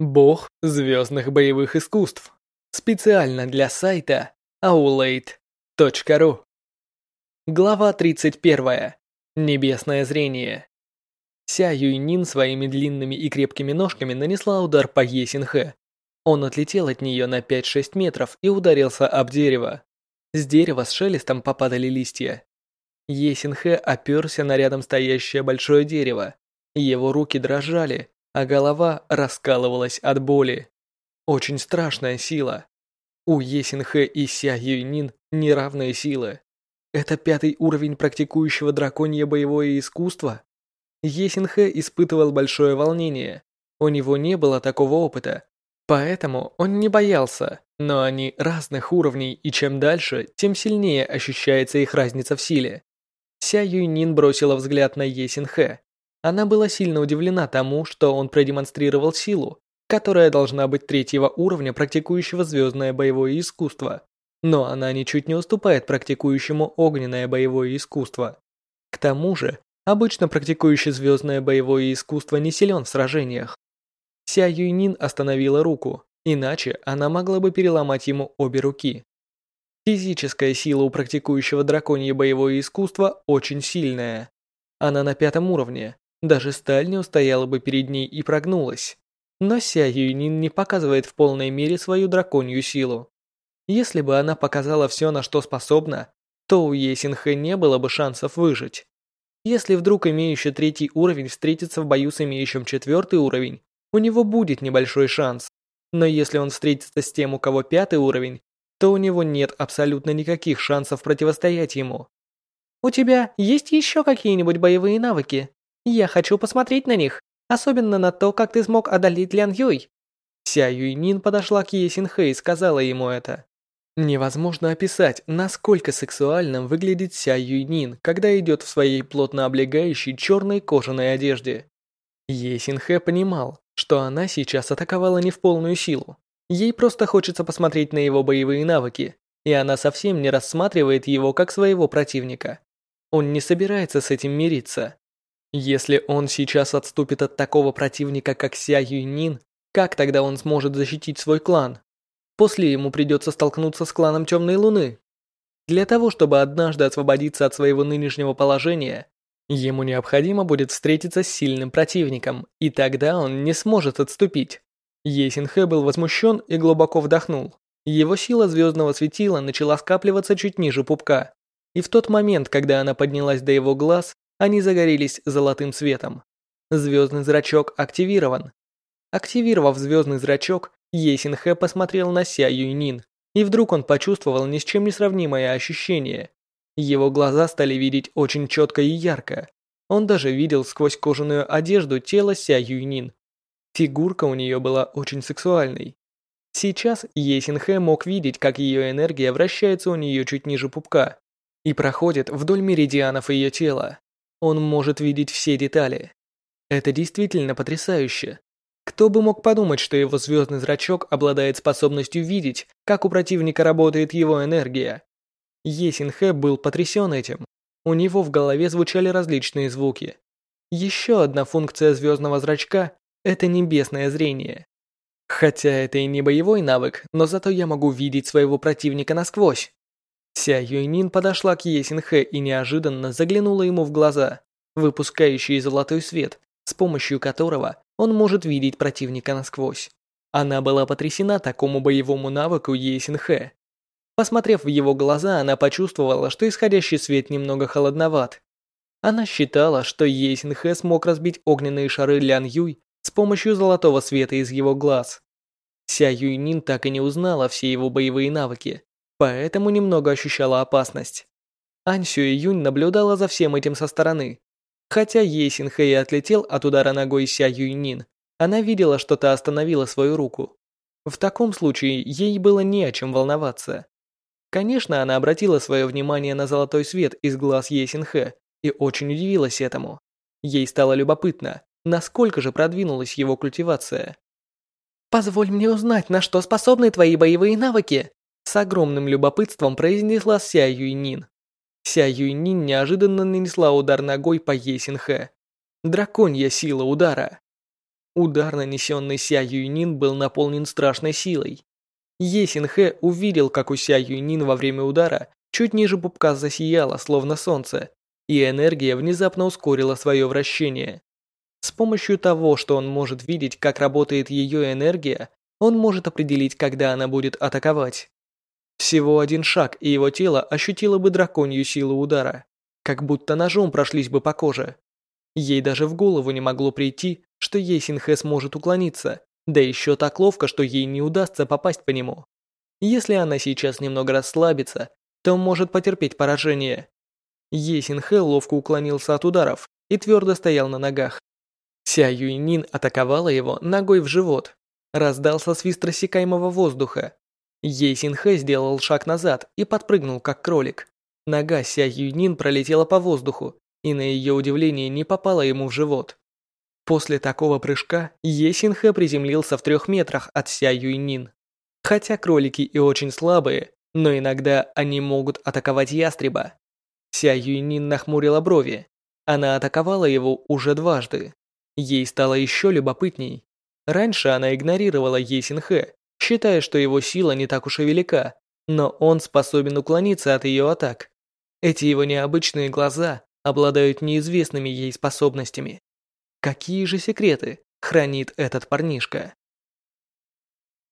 Бог звездных боевых искусств. Специально для сайта aulade.ru. Глава 31. Небесное зрение. Ся Юйнин своими длинными и крепкими ножками нанесла удар по Есинхэ. Он отлетел от нее на 5-6 метров и ударился об дерево. С дерева с шелестом попадали листья. Есинхэ оперся на рядом стоящее большое дерево. Его руки дрожали, а голова раскалывалась от боли. Очень страшная сила. У Есинхэ и Ся Юйнин неравные силы. Это пятый уровень практикующего драконье боевое искусство? Есинхэ испытывал большое волнение. У него не было такого опыта, поэтому он не боялся, но они разных уровней, и чем дальше, тем сильнее ощущается их разница в силе. Ся Юйнин бросила взгляд на Есинхэ. Она была сильно удивлена тому, что он продемонстрировал силу, которая должна быть третьего уровня практикующего звездное боевое искусство. Но она ничуть не уступает практикующему огненное боевое искусство. К тому же, обычно практикующий звездное боевое искусство не силен в сражениях. Ся Юйнин остановила руку, иначе она могла бы переломать ему обе руки. Физическая сила у практикующего драконье боевое искусство очень сильная. Она на пятом уровне, даже сталь не устояла бы перед ней и прогнулась. Но Ся Юйнин не показывает в полной мере свою драконью силу. Если бы она показала все, на что способна, то у Есинхэ не было бы шансов выжить. Если вдруг имеющий третий уровень встретится в бою с имеющим четвертый уровень, у него будет небольшой шанс. Но если он встретится с тем, у кого пятый уровень, то у него нет абсолютно никаких шансов противостоять ему. «У тебя есть еще какие-нибудь боевые навыки?» Я хочу посмотреть на них, особенно на то, как ты смог одолеть Лян Юй. Ся Юйнин подошла к Есин Хэ и сказала ему это. Невозможно описать, насколько сексуальным выглядит Ся Юйнин, когда идет в своей плотно облегающей черной кожаной одежде. Есин Хэ понимал, что она сейчас атаковала не в полную силу. Ей просто хочется посмотреть на его боевые навыки, и она совсем не рассматривает его как своего противника. Он не собирается с этим мириться. Если он сейчас отступит от такого противника, как Ся Юйнин, как тогда он сможет защитить свой клан? После ему придется столкнуться с кланом Темной Луны. Для того, чтобы однажды освободиться от своего нынешнего положения, ему необходимо будет встретиться с сильным противником, и тогда он не сможет отступить. Есинхэ был возмущен и глубоко вдохнул. Его сила звездного светила начала скапливаться чуть ниже пупка. И в тот момент, когда она поднялась до его глаз, они загорелись золотым светом. Звездный зрачок активирован. Активировав звездный зрачок, Есинхэ посмотрел на Ся Юйнин, и вдруг он почувствовал ни с чем не сравнимое ощущение. Его глаза стали видеть очень четко и ярко. Он даже видел сквозь кожаную одежду тело Ся Юйнин. Фигурка у нее была очень сексуальной. Сейчас Есинхэ мог видеть, как ее энергия вращается у нее чуть ниже пупка и проходит вдоль меридианов ее тела. Он может видеть все детали. Это действительно потрясающе. Кто бы мог подумать, что его звездный зрачок обладает способностью видеть, как у противника работает его энергия. Есинхэ был потрясен этим. У него в голове звучали различные звуки. Еще одна функция звездного зрачка – это небесное зрение. Хотя это и не боевой навык, но зато я могу видеть своего противника насквозь. Ся Юйнин подошла к Есинхэ и неожиданно заглянула ему в глаза, выпускающие золотой свет, с помощью которого он может видеть противника насквозь. Она была потрясена такому боевому навыку Есинхэ. Посмотрев в его глаза, она почувствовала, что исходящий свет немного холодноват. Она считала, что Есинхэ смог разбить огненные шары Лян Юй с помощью золотого света из его глаз. Ся Юйнин так и не узнала все его боевые навыки, поэтому немного ощущала опасность. Ань Сюэ Юнь наблюдала за всем этим со стороны. Хотя Е Синхэй отлетел от удара ногой Ся Юйнин, она видела, что та остановила свою руку. В таком случае ей было не о чем волноваться. Конечно, она обратила свое внимание на золотой свет из глаз Е Синхэ и очень удивилась этому. Ей стало любопытно, насколько же продвинулась его культивация. «Позволь мне узнать, на что способны твои боевые навыки», с огромным любопытством произнесла Ся Юйнин. Ся Юйнин неожиданно нанесла удар ногой по Есинхэ. Драконья сила удара. Удар, нанесенный Ся Юйнин, был наполнен страшной силой. Е Синхэ увидел, как у Ся Юйнин во время удара чуть ниже пупка засияло, словно солнце, и энергия внезапно ускорила свое вращение. С помощью того, что он может видеть, как работает ее энергия, он может определить, когда она будет атаковать. Всего один шаг, и его тело ощутило бы драконью силу удара, как будто ножом прошлись бы по коже. Ей даже в голову не могло прийти, что Есинхэ сможет уклониться, да еще так ловко, что ей не удастся попасть по нему. Если она сейчас немного расслабится, то может потерпеть поражение. Есинхэ ловко уклонился от ударов и твердо стоял на ногах. Ся Юйнин атаковала его ногой в живот. Раздался свист рассекаемого воздуха, Ей Синхэ сделал шаг назад и подпрыгнул, как кролик. Нога Ся Юнин пролетела по воздуху и на ее удивление не попала ему в живот. После такого прыжка Е Синхэ приземлился в трех метрах от Ся Юйнин. Хотя кролики и очень слабые, но иногда они могут атаковать ястреба. Ся Юйнин нахмурила брови. Она атаковала его уже дважды. Ей стало еще любопытней. Раньше она игнорировала Е Синхэ, считая, что его сила не так уж и велика, но он способен уклониться от ее атак. Эти его необычные глаза обладают неизвестными ей способностями. Какие же секреты хранит этот парнишка?